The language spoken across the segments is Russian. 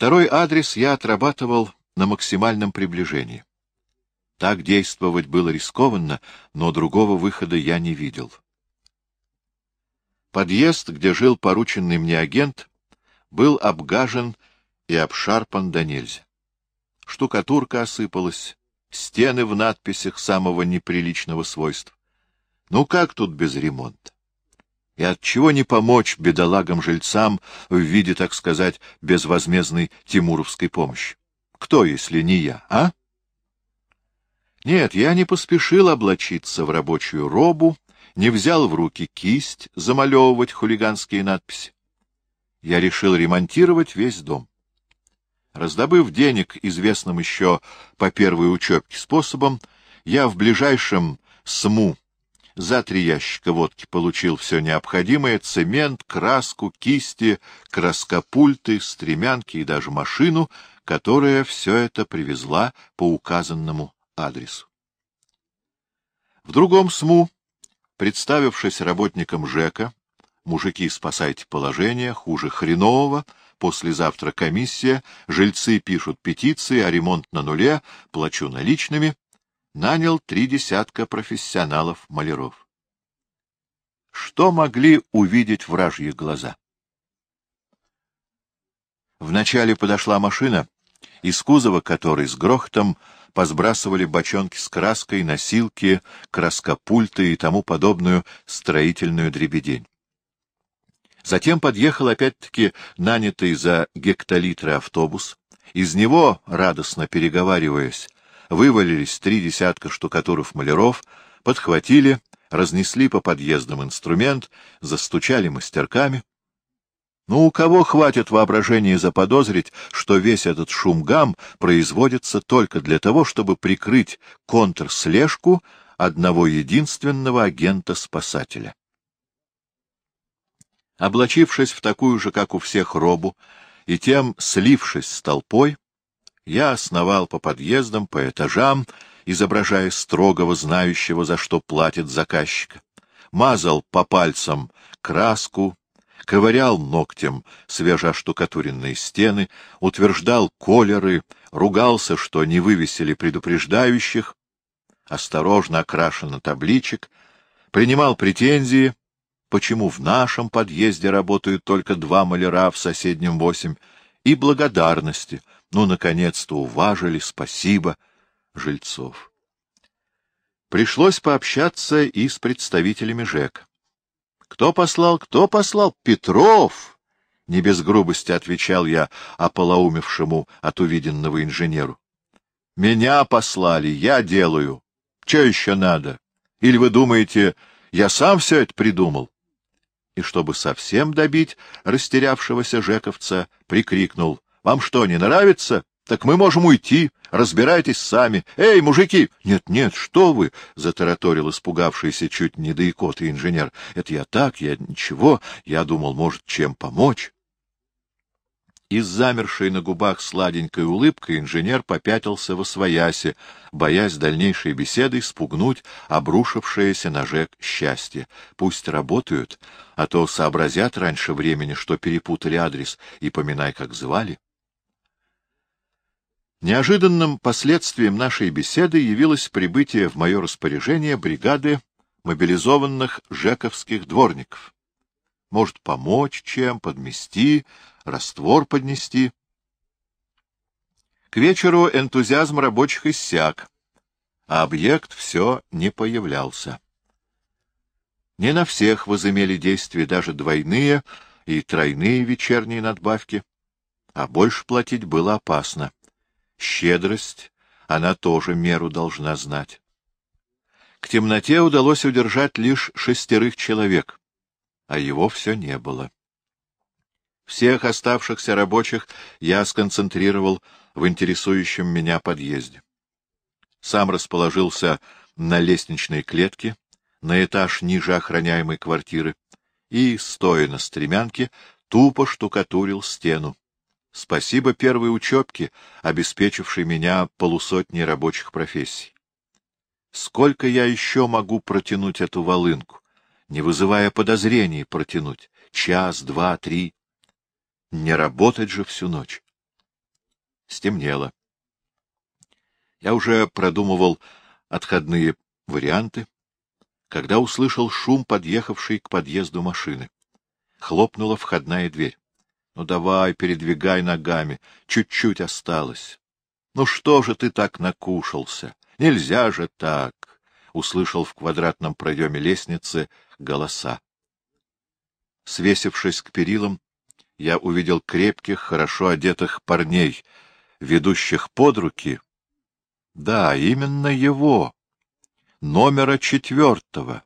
Второй адрес я отрабатывал на максимальном приближении. Так действовать было рискованно, но другого выхода я не видел. Подъезд, где жил порученный мне агент, был обгажен и обшарпан до нельзя. Штукатурка осыпалась, стены в надписях самого неприличного свойства. Ну как тут без ремонта? И от чего не помочь бедолагам-жильцам в виде, так сказать, безвозмездной тимуровской помощи? Кто, если не я, а? Нет, я не поспешил облачиться в рабочую робу, не взял в руки кисть замалевывать хулиганские надписи. Я решил ремонтировать весь дом. Раздобыв денег известным еще по первой учебке способом, я в ближайшем СМУ за три ящика водки получил все необходимое — цемент, краску, кисти, краскопульты, стремянки и даже машину, которая все это привезла по указанному адресу. В другом СМУ, представившись работником ЖЭКа, мужики, спасайте положение, хуже хренового, послезавтра комиссия, жильцы пишут петиции, а ремонт на нуле, плачу наличными, нанял три десятка профессионалов-маляров. Что могли увидеть вражьи глаза? Вначале подошла машина, из кузова которой с грохотом посбрасывали бочонки с краской, носилки, краскопульты и тому подобную строительную дребедень. Затем подъехал опять-таки нанятый за гектолитры автобус. Из него, радостно переговариваясь, вывалились три десятка штукатуров-маляров, подхватили, разнесли по подъездам инструмент, застучали мастерками. Ну, у кого хватит воображения заподозрить, что весь этот шум-гам производится только для того, чтобы прикрыть контрслежку одного единственного агента-спасателя? Облачившись в такую же, как у всех, робу, и тем слившись с толпой, я основал по подъездам, по этажам, изображая строгого, знающего, за что платит заказчика, мазал по пальцам краску, ковырял ногтем свежеоштукатуренные стены, утверждал колеры, ругался, что не вывесили предупреждающих, осторожно окрашено табличек, принимал претензии, почему в нашем подъезде работают только два маляра, в соседнем восемь, и благодарности. Ну, наконец-то уважили, спасибо, жильцов. Пришлось пообщаться и с представителями ЖЭК. Кто послал, кто послал? Петров! Не без грубости отвечал я ополоумевшему от увиденного инженеру. Меня послали, я делаю. Че еще надо? Или вы думаете, я сам все это придумал? И, чтобы совсем добить растерявшегося жековца, прикрикнул. — Вам что, не нравится? Так мы можем уйти. Разбирайтесь сами. Эй, мужики! Нет, нет, что вы! — затараторил испугавшийся чуть не до икоты инженер. — Это я так, я ничего. Я думал, может, чем помочь и с замершей на губах сладенькой улыбкой инженер попятился во своясе, боясь дальнейшей беседой спугнуть обрушившееся на Жек счастье. Пусть работают, а то сообразят раньше времени, что перепутали адрес, и поминай, как звали. Неожиданным последствием нашей беседы явилось прибытие в мое распоряжение бригады мобилизованных жековских дворников. Может, помочь чем, подмести, раствор поднести. К вечеру энтузиазм рабочих иссяк, а объект все не появлялся. Не на всех возымели действие даже двойные и тройные вечерние надбавки, а больше платить было опасно. Щедрость, она тоже меру должна знать. К темноте удалось удержать лишь шестерых человек а его все не было. Всех оставшихся рабочих я сконцентрировал в интересующем меня подъезде. Сам расположился на лестничной клетке, на этаж ниже охраняемой квартиры, и, стоя на стремянке, тупо штукатурил стену. Спасибо первой учебке, обеспечившей меня полусотней рабочих профессий. Сколько я еще могу протянуть эту волынку? не вызывая подозрений, протянуть час, два, три. Не работать же всю ночь. Стемнело. Я уже продумывал отходные варианты, когда услышал шум, подъехавшей к подъезду машины. Хлопнула входная дверь. — Ну давай, передвигай ногами, чуть-чуть осталось. — Ну что же ты так накушался? Нельзя же так! — услышал в квадратном проеме лестницы голоса. Свесившись к перилам, я увидел крепких, хорошо одетых парней, ведущих под руки. Да, именно его, номера четвертого.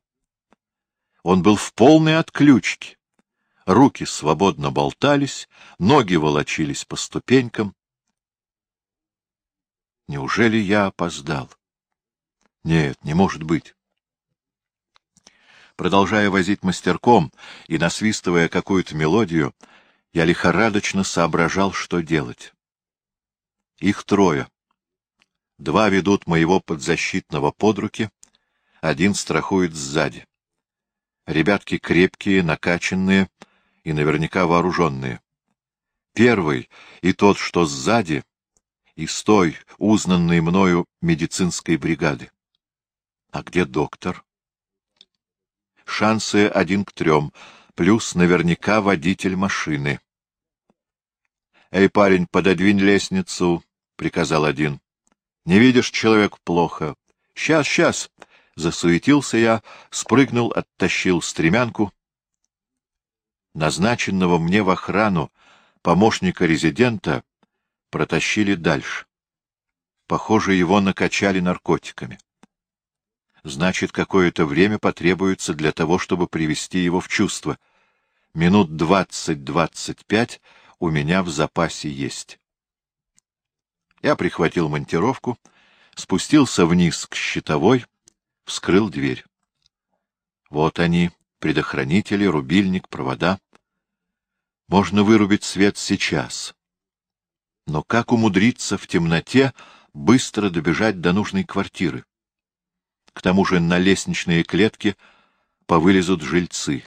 Он был в полной отключке. Руки свободно болтались, ноги волочились по ступенькам. Неужели я опоздал? Нет, не может быть. Продолжая возить мастерком и насвистывая какую-то мелодию, я лихорадочно соображал, что делать. Их трое. Два ведут моего подзащитного под руки, один страхует сзади. Ребятки крепкие, накачанные и наверняка вооруженные. Первый и тот, что сзади, из той, узнанной мною медицинской бригады. А где доктор? Шансы один к трем, плюс наверняка водитель машины. — Эй, парень, пододвинь лестницу, — приказал один. — Не видишь, человек плохо. — Сейчас, сейчас! — засуетился я, спрыгнул, оттащил стремянку. Назначенного мне в охрану помощника резидента протащили дальше. Похоже, его накачали наркотиками. Значит, какое-то время потребуется для того, чтобы привести его в чувство. Минут двадцать-двадцать пять у меня в запасе есть. Я прихватил монтировку, спустился вниз к щитовой, вскрыл дверь. Вот они, предохранители, рубильник, провода. Можно вырубить свет сейчас. Но как умудриться в темноте быстро добежать до нужной квартиры? К тому же на лестничные клетки повылезут жильцы.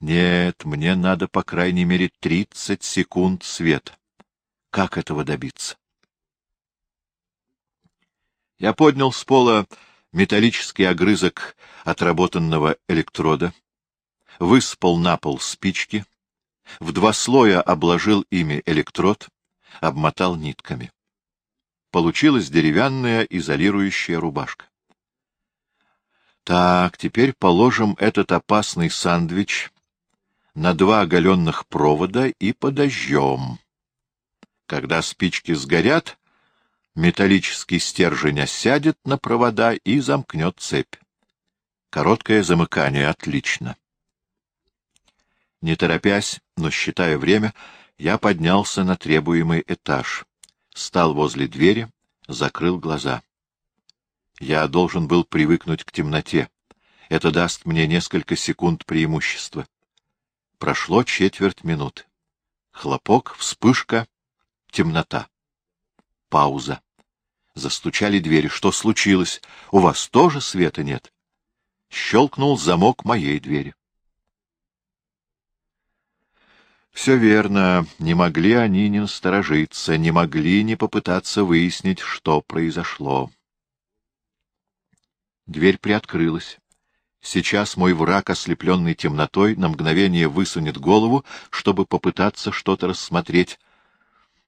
Нет, мне надо по крайней мере тридцать секунд света. Как этого добиться? Я поднял с пола металлический огрызок отработанного электрода, выспал на пол спички, в два слоя обложил ими электрод, обмотал нитками. Получилась деревянная изолирующая рубашка. Так, теперь положим этот опасный сандвич на два оголенных провода и подожжем. Когда спички сгорят, металлический стержень осядет на провода и замкнет цепь. Короткое замыкание отлично. Не торопясь, но считая время, я поднялся на требуемый этаж, стал возле двери, закрыл глаза. Я должен был привыкнуть к темноте. Это даст мне несколько секунд преимущества. Прошло четверть минуты. Хлопок, вспышка, темнота. Пауза. Застучали двери. Что случилось? У вас тоже света нет? Щелкнул замок моей двери. Все верно. Не могли они не насторожиться, не могли не попытаться выяснить, что произошло. Дверь приоткрылась. Сейчас мой враг, ослепленный темнотой, на мгновение высунет голову, чтобы попытаться что-то рассмотреть.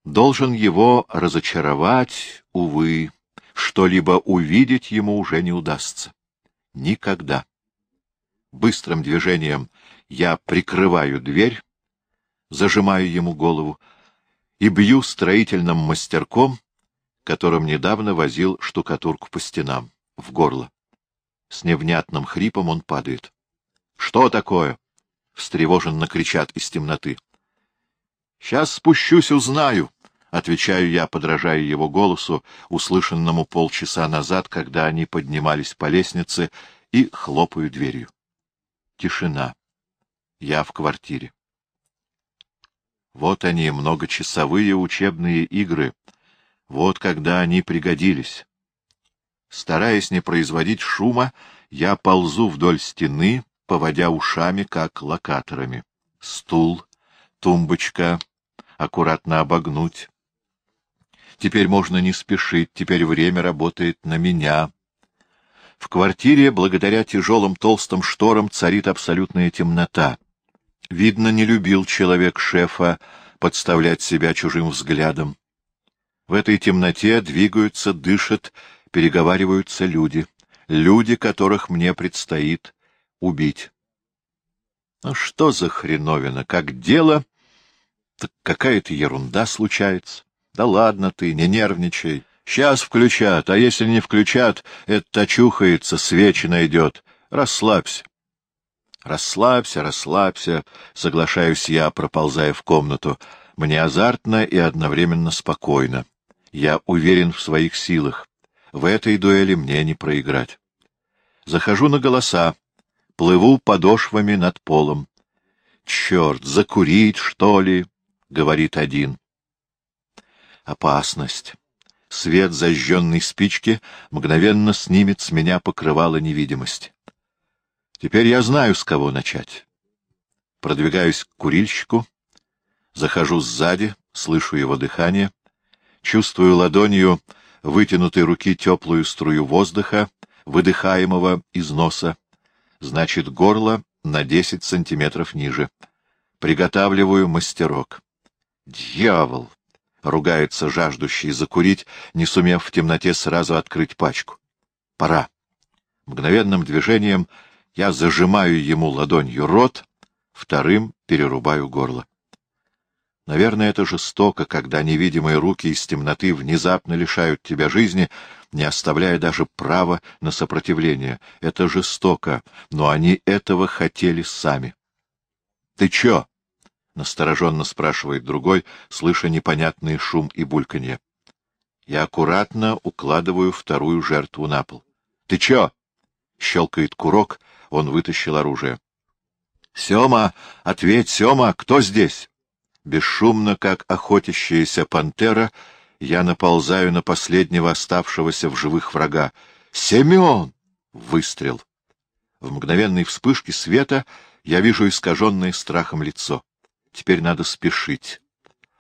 Должен его разочаровать, увы, что-либо увидеть ему уже не удастся. Никогда. Быстрым движением я прикрываю дверь, зажимаю ему голову и бью строительным мастерком, которым недавно возил штукатурку по стенам, в горло. С невнятным хрипом он падает. — Что такое? — встревоженно кричат из темноты. — Сейчас спущусь, узнаю, — отвечаю я, подражая его голосу, услышанному полчаса назад, когда они поднимались по лестнице, и хлопаю дверью. Тишина. Я в квартире. Вот они, многочасовые учебные игры. Вот когда они пригодились. Стараясь не производить шума, я ползу вдоль стены, поводя ушами, как локаторами. Стул, тумбочка, аккуратно обогнуть. Теперь можно не спешить, теперь время работает на меня. В квартире, благодаря тяжелым толстым шторам, царит абсолютная темнота. Видно, не любил человек шефа подставлять себя чужим взглядом. В этой темноте двигаются, дышат, переговариваются люди. Люди, которых мне предстоит убить. Ну что за хреновина? Как дело, так какая-то ерунда случается. Да ладно ты, не нервничай. Сейчас включат, а если не включат, это очухается, свечи найдет. Расслабься. Расслабься, расслабься, соглашаюсь я, проползая в комнату. Мне азартно и одновременно спокойно. Я уверен в своих силах. В этой дуэли мне не проиграть. Захожу на голоса, плыву подошвами над полом. «Черт, закурить, что ли?» — говорит один. Опасность. Свет зажженной спички мгновенно снимет с меня покрывало невидимости. Теперь я знаю, с кого начать. Продвигаюсь к курильщику, захожу сзади, слышу его дыхание, чувствую ладонью вытянутой руки теплую струю воздуха, выдыхаемого из носа, значит, горло на десять сантиметров ниже. Приготавливаю мастерок. Дьявол! — ругается жаждущий закурить, не сумев в темноте сразу открыть пачку. Пора. Мгновенным движением я зажимаю ему ладонью рот, вторым перерубаю горло. Наверное, это жестоко, когда невидимые руки из темноты внезапно лишают тебя жизни, не оставляя даже права на сопротивление. Это жестоко, но они этого хотели сами. — Ты чё? — настороженно спрашивает другой, слыша непонятный шум и бульканье. Я аккуратно укладываю вторую жертву на пол. — Ты чё? — щелкает курок, он вытащил оружие. — Сёма, ответь, Сёма, кто здесь? Бесшумно, как охотящаяся пантера, я наползаю на последнего оставшегося в живых врага. «Семен!» — выстрел. В мгновенной вспышке света я вижу искаженное страхом лицо. Теперь надо спешить.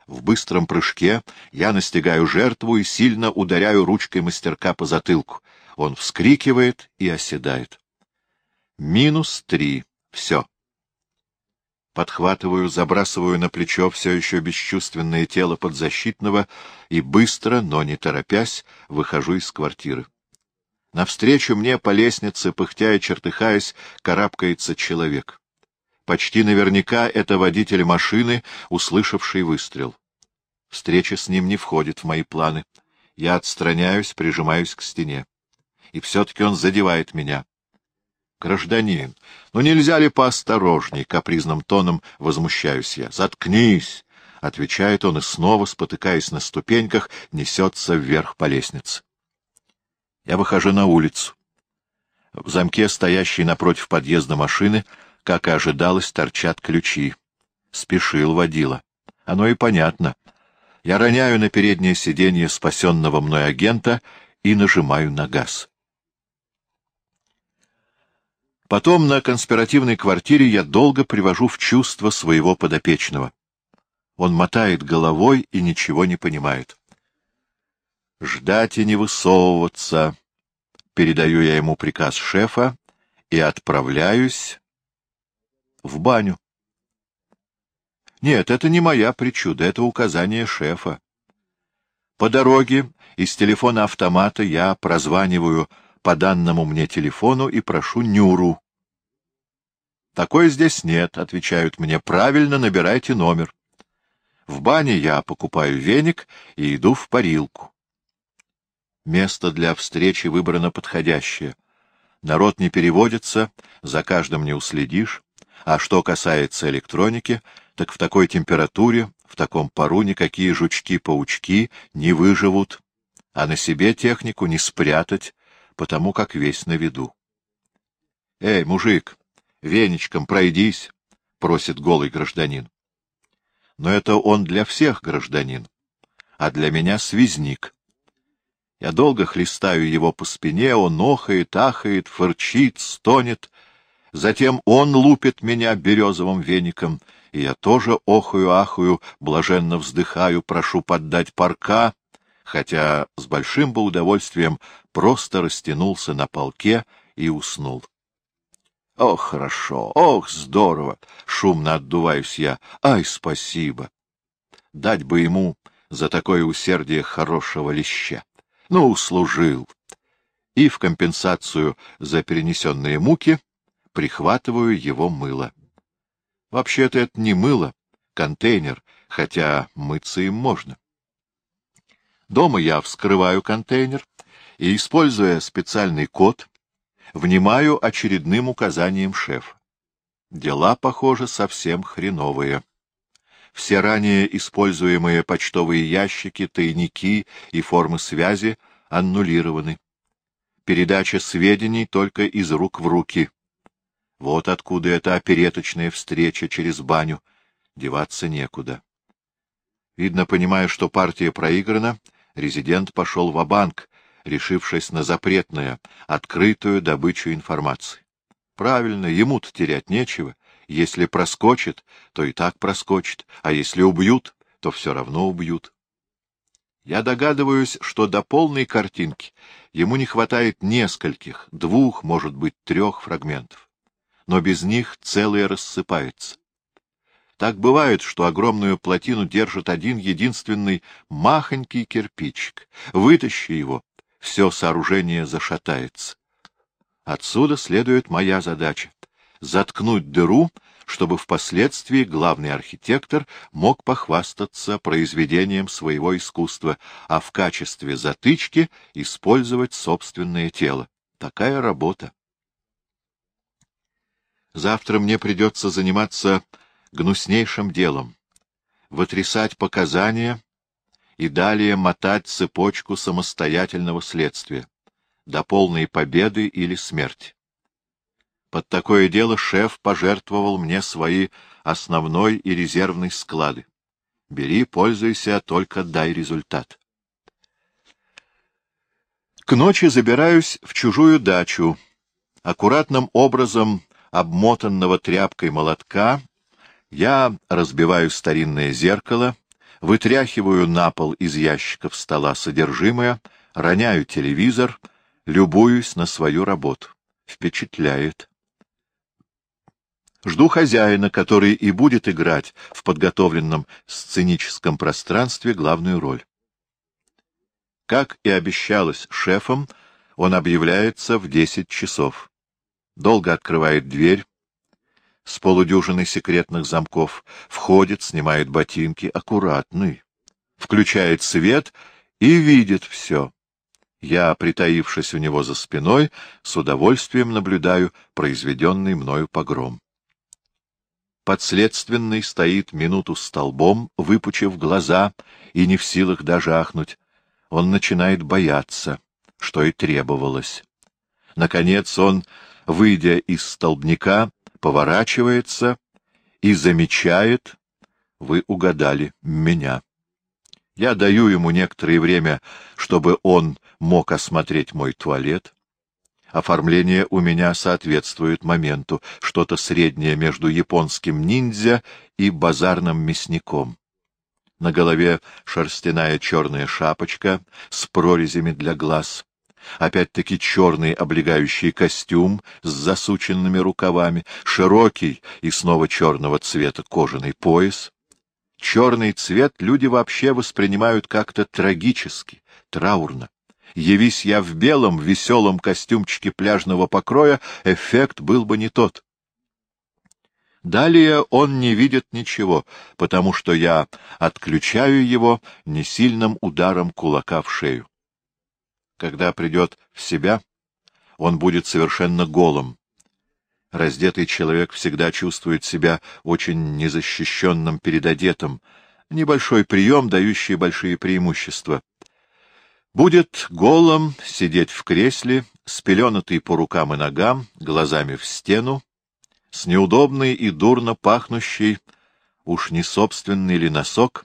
В быстром прыжке я настигаю жертву и сильно ударяю ручкой мастерка по затылку. Он вскрикивает и оседает. Минус три. Все. Подхватываю, забрасываю на плечо все еще бесчувственное тело подзащитного и быстро, но не торопясь, выхожу из квартиры. Навстречу мне по лестнице, пыхтя и чертыхаясь, карабкается человек. Почти наверняка это водитель машины, услышавший выстрел. Встреча с ним не входит в мои планы. Я отстраняюсь, прижимаюсь к стене. И все-таки он задевает меня. Гражданин, ну нельзя ли поосторожней? Капризным тоном возмущаюсь я. Заткнись! — отвечает он и снова, спотыкаясь на ступеньках, несется вверх по лестнице. Я выхожу на улицу. В замке, стоящей напротив подъезда машины, как и ожидалось, торчат ключи. Спешил водила. Оно и понятно. Я роняю на переднее сиденье спасенного мной агента и нажимаю на газ. Потом на конспиративной квартире я долго привожу в чувство своего подопечного. Он мотает головой и ничего не понимает. «Ждать и не высовываться», — передаю я ему приказ шефа и отправляюсь в баню. Нет, это не моя причуда, это указание шефа. По дороге из телефона автомата я прозваниваю по данному мне телефону и прошу Нюру. «Такой здесь нет», — отвечают мне, — «правильно набирайте номер». В бане я покупаю веник и иду в парилку. Место для встречи выбрано подходящее. Народ не переводится, за каждым не уследишь. А что касается электроники, так в такой температуре, в таком пару никакие жучки-паучки не выживут, а на себе технику не спрятать, потому как весь на виду. — Эй, мужик, веничком пройдись, — просит голый гражданин. Но это он для всех гражданин, а для меня связник. Я долго хлестаю его по спине, он охает, ахает, фырчит, стонет. Затем он лупит меня березовым веником, и я тоже охаю, ахаю, блаженно вздыхаю, прошу поддать парка, хотя с большим бы удовольствием просто растянулся на полке и уснул. Ох, хорошо, ох, здорово! Шумно отдуваюсь я. Ай, спасибо! Дать бы ему за такое усердие хорошего леща. Ну, услужил. И в компенсацию за перенесенные муки прихватываю его мыло. Вообще-то это не мыло, контейнер, хотя мыться им можно. Дома я вскрываю контейнер и, используя специальный код, внимаю очередным указаниям шефа. Дела, похоже, совсем хреновые. Все ранее используемые почтовые ящики, тайники и формы связи аннулированы. Передача сведений только из рук в руки. Вот откуда эта опереточная встреча через баню. Деваться некуда. Видно, понимая, что партия проиграна, резидент пошел в банк решившись на запретное, открытую добычу информации. Правильно, ему-то терять нечего. Если проскочит, то и так проскочит, а если убьют, то все равно убьют. Я догадываюсь, что до полной картинки ему не хватает нескольких, двух, может быть, трех фрагментов. Но без них целое рассыпается. Так бывает, что огромную плотину держит один единственный махонький кирпичик. Вытащи его, все сооружение зашатается. Отсюда следует моя задача — заткнуть дыру, чтобы впоследствии главный архитектор мог похвастаться произведением своего искусства, а в качестве затычки использовать собственное тело. Такая работа. Завтра мне придется заниматься гнуснейшим делом — вытрясать показания и далее мотать цепочку самостоятельного следствия до полной победы или смерти. Под такое дело шеф пожертвовал мне свои основной и резервный склады. Бери, пользуйся, только дай результат. К ночи забираюсь в чужую дачу. Аккуратным образом обмотанного тряпкой молотка я разбиваю старинное зеркало, вытряхиваю на пол из ящиков стола содержимое, роняю телевизор, любуюсь на свою работу. Впечатляет. Жду хозяина, который и будет играть в подготовленном сценическом пространстве главную роль. Как и обещалось шефом, он объявляется в десять часов. Долго открывает дверь, с полудюжиной секретных замков, входит, снимает ботинки, аккуратный, включает свет и видит все. Я, притаившись у него за спиной, с удовольствием наблюдаю произведенный мною погром. Подследственный стоит минуту столбом, выпучив глаза и не в силах даже ахнуть. Он начинает бояться, что и требовалось. Наконец он, выйдя из столбняка, поворачивается и замечает, вы угадали, меня. Я даю ему некоторое время, чтобы он мог осмотреть мой туалет. Оформление у меня соответствует моменту, что-то среднее между японским ниндзя и базарным мясником. На голове шерстяная черная шапочка с прорезями для глаз опять-таки черный облегающий костюм с засученными рукавами, широкий и снова черного цвета кожаный пояс. Черный цвет люди вообще воспринимают как-то трагически, траурно. Явись я в белом, веселом костюмчике пляжного покроя, эффект был бы не тот. Далее он не видит ничего, потому что я отключаю его несильным ударом кулака в шею. Когда придет в себя, он будет совершенно голым. Раздетый человек всегда чувствует себя очень незащищенным перед одетым. Небольшой прием, дающий большие преимущества. Будет голым сидеть в кресле, спеленатый по рукам и ногам, глазами в стену, с неудобной и дурно пахнущей, уж не собственный ли носок,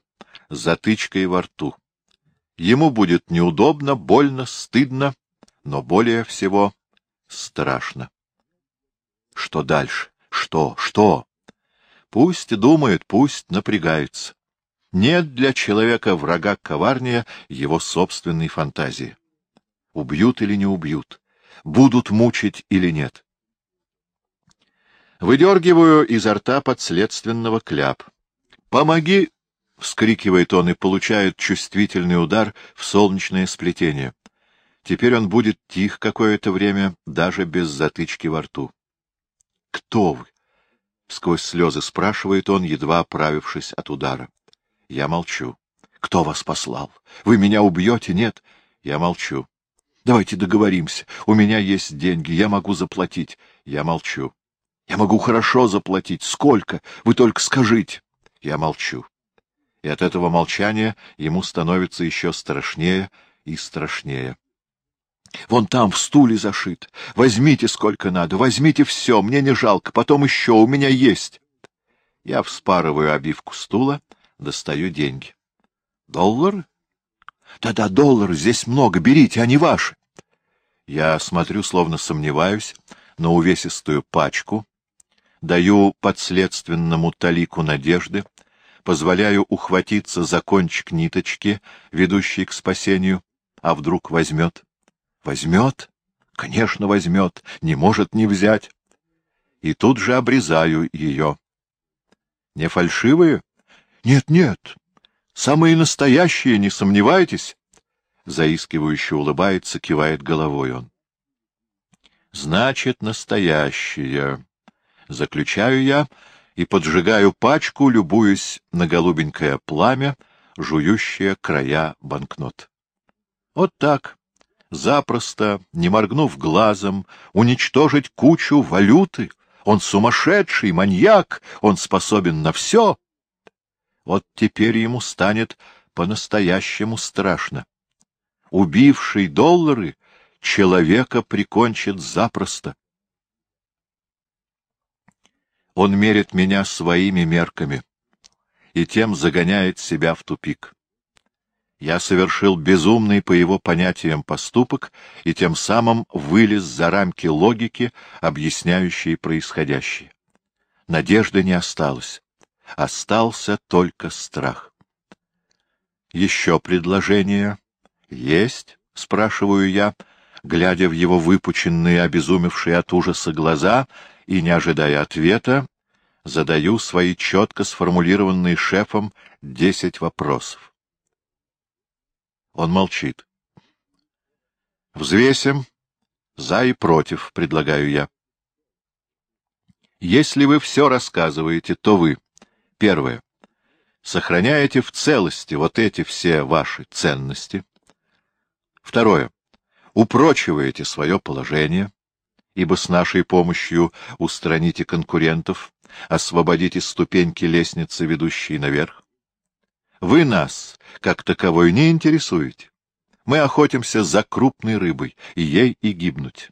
затычкой во рту. Ему будет неудобно, больно, стыдно, но более всего страшно. Что дальше? Что? Что? Пусть думает, пусть напрягается. Нет для человека врага коварнее его собственной фантазии. Убьют или не убьют, будут мучить или нет. Выдергиваю изо рта подследственного кляп. «Помоги!» — вскрикивает он и получает чувствительный удар в солнечное сплетение. Теперь он будет тих какое-то время, даже без затычки во рту. — Кто вы? — сквозь слезы спрашивает он, едва оправившись от удара. Я молчу. — Кто вас послал? Вы меня убьете? Нет? Я молчу. — Давайте договоримся. У меня есть деньги, я могу заплатить. Я молчу. — Я могу хорошо заплатить. Сколько? Вы только скажите. Я молчу. И от этого молчания ему становится еще страшнее и страшнее. Вон там в стуле зашит. Возьмите сколько надо, возьмите все, мне не жалко, потом еще у меня есть. Я вспарываю обивку стула, достаю деньги. Доллар? Да-да, доллар, здесь много, берите, они ваши. Я смотрю, словно сомневаюсь, на увесистую пачку, даю подследственному талику надежды, позволяю ухватиться за кончик ниточки, ведущей к спасению, а вдруг возьмет. Возьмет? Конечно, возьмет, не может не взять. И тут же обрезаю ее. Не фальшивые? Нет, нет, самые настоящие, не сомневайтесь. Заискивающе улыбается, кивает головой он. Значит, настоящие. Заключаю я и поджигаю пачку, любуясь на голубенькое пламя, жующее края банкнот. Вот так, запросто, не моргнув глазом, уничтожить кучу валюты. Он сумасшедший, маньяк, он способен на все. Вот теперь ему станет по-настоящему страшно. Убивший доллары человека прикончит запросто. Он мерит меня своими мерками и тем загоняет себя в тупик. Я совершил безумный по его понятиям поступок и тем самым вылез за рамки логики, объясняющей происходящее. Надежды не осталось. Остался только страх. Еще предложение есть? — спрашиваю я, глядя в его выпученные, обезумевшие от ужаса глаза, и, не ожидая ответа, задаю свои четко сформулированные шефом десять вопросов. Он молчит. Взвесим. За и против, предлагаю я. Если вы все рассказываете, то вы, первое, сохраняете в целости вот эти все ваши ценности. Второе, упрочиваете свое положение, ибо с нашей помощью устраните конкурентов, освободите ступеньки лестницы, ведущие наверх. Вы нас, как таковой, не интересуете. Мы охотимся за крупной рыбой, и ей и гибнуть.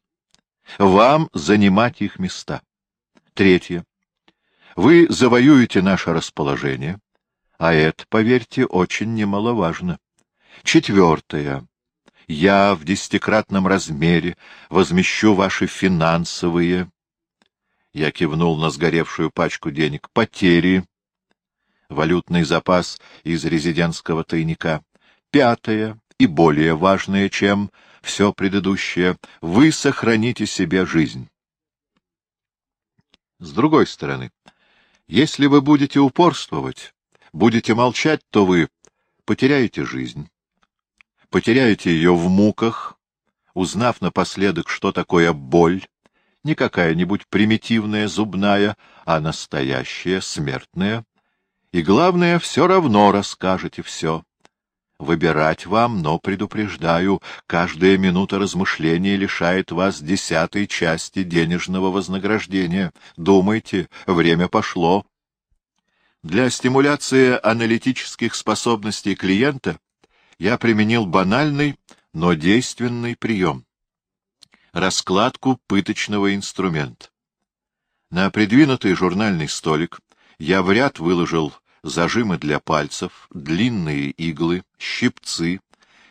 Вам занимать их места. Третье. Вы завоюете наше расположение, а это, поверьте, очень немаловажно. Четвертое. Я в десятикратном размере возмещу ваши финансовые... Я кивнул на сгоревшую пачку денег. Потери валютный запас из резидентского тайника. Пятое, и более важное, чем все предыдущее, вы сохраните себе жизнь. С другой стороны, если вы будете упорствовать, будете молчать, то вы потеряете жизнь. Потеряете ее в муках, узнав напоследок, что такое боль, не какая-нибудь примитивная зубная, а настоящая смертная, и, главное, все равно расскажете все. Выбирать вам, но предупреждаю, каждая минута размышления лишает вас десятой части денежного вознаграждения. Думайте, время пошло. Для стимуляции аналитических способностей клиента я применил банальный, но действенный прием — раскладку пыточного инструмента. На придвинутый журнальный столик я в ряд выложил зажимы для пальцев, длинные иглы, щипцы,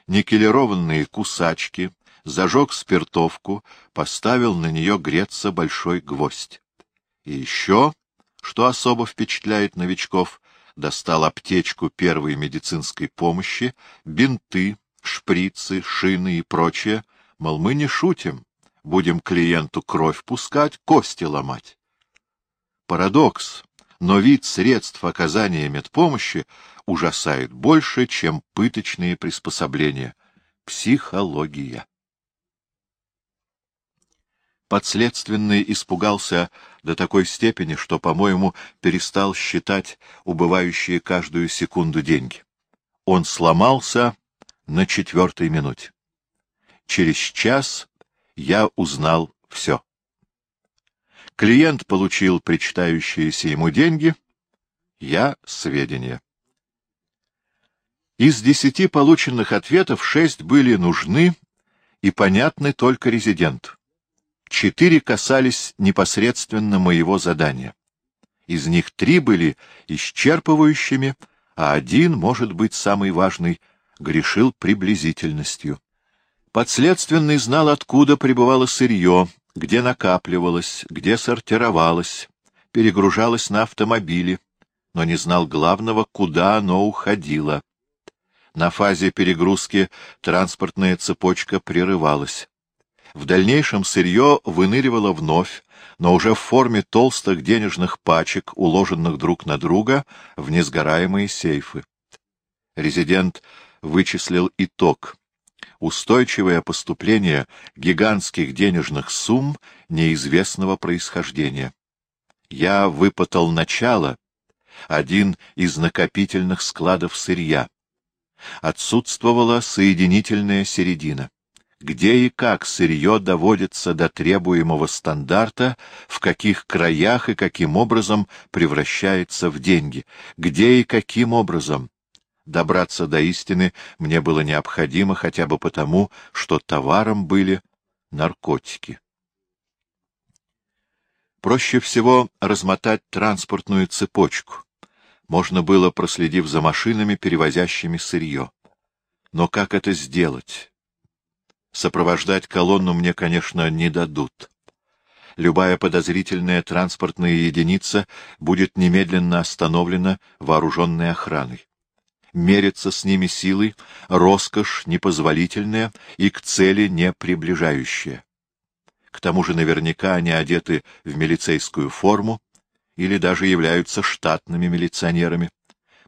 никелированные кусачки, зажег спиртовку, поставил на нее греться большой гвоздь. И еще, что особо впечатляет новичков, достал аптечку первой медицинской помощи, бинты, шприцы, шины и прочее, мол, мы не шутим, будем клиенту кровь пускать, кости ломать. Парадокс, но вид средств оказания медпомощи ужасает больше, чем пыточные приспособления. Психология. Подследственный испугался до такой степени, что, по-моему, перестал считать убывающие каждую секунду деньги. Он сломался на четвертой минуте. Через час я узнал все. Клиент получил причитающиеся ему деньги, я — сведения. Из десяти полученных ответов шесть были нужны и понятны только резиденту. Четыре касались непосредственно моего задания. Из них три были исчерпывающими, а один, может быть, самый важный, грешил приблизительностью. Подследственный знал, откуда прибывало сырье, где накапливалось, где сортировалось, перегружалось на автомобили, но не знал главного, куда оно уходило. На фазе перегрузки транспортная цепочка прерывалась. В дальнейшем сырье выныривало вновь, но уже в форме толстых денежных пачек, уложенных друг на друга в несгораемые сейфы. Резидент вычислил итог. Устойчивое поступление гигантских денежных сумм неизвестного происхождения. Я выпытал начало, один из накопительных складов сырья. Отсутствовала соединительная середина где и как сырье доводится до требуемого стандарта, в каких краях и каким образом превращается в деньги, где и каким образом. Добраться до истины мне было необходимо хотя бы потому, что товаром были наркотики. Проще всего размотать транспортную цепочку. Можно было, проследив за машинами, перевозящими сырье. Но как это сделать? Сопровождать колонну мне, конечно, не дадут. Любая подозрительная транспортная единица будет немедленно остановлена вооруженной охраной. Мериться с ними силой — роскошь непозволительная и к цели не приближающая. К тому же наверняка они одеты в милицейскую форму или даже являются штатными милиционерами,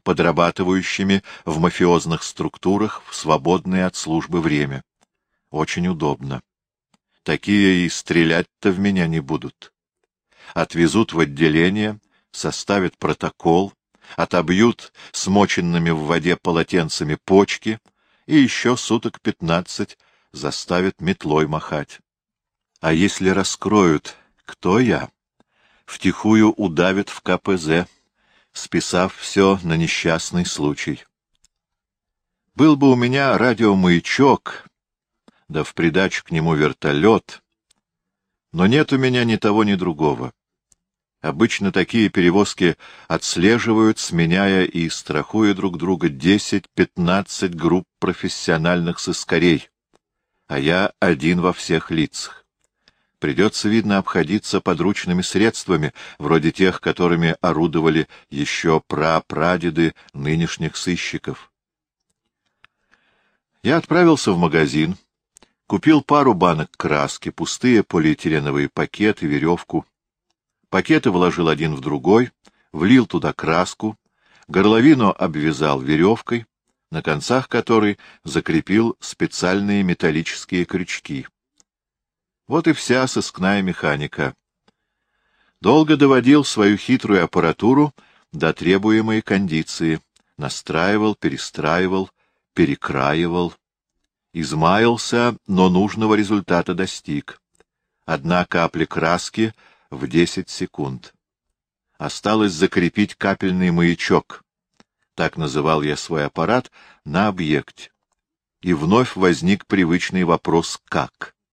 подрабатывающими в мафиозных структурах в свободное от службы время. Очень удобно. Такие и стрелять-то в меня не будут. Отвезут в отделение, составят протокол, отобьют смоченными в воде полотенцами почки и еще суток пятнадцать заставят метлой махать. А если раскроют, кто я, втихую удавят в КПЗ, списав все на несчастный случай. Был бы у меня радиомаячок, да в придачу к нему вертолет. Но нет у меня ни того, ни другого. Обычно такие перевозки отслеживают, сменяя и страхуя друг друга десять-пятнадцать групп профессиональных сыскарей, а я один во всех лицах. Придется, видно, обходиться подручными средствами, вроде тех, которыми орудовали еще прапрадеды нынешних сыщиков. Я отправился в магазин, Купил пару банок краски, пустые полиэтиленовые пакеты, веревку. Пакеты вложил один в другой, влил туда краску, горловину обвязал веревкой, на концах которой закрепил специальные металлические крючки. Вот и вся сыскная механика. Долго доводил свою хитрую аппаратуру до требуемой кондиции, настраивал, перестраивал, перекраивал, измаялся, но нужного результата достиг. Одна капля краски в десять секунд. Осталось закрепить капельный маячок, так называл я свой аппарат, на объекте. И вновь возник привычный вопрос «как?».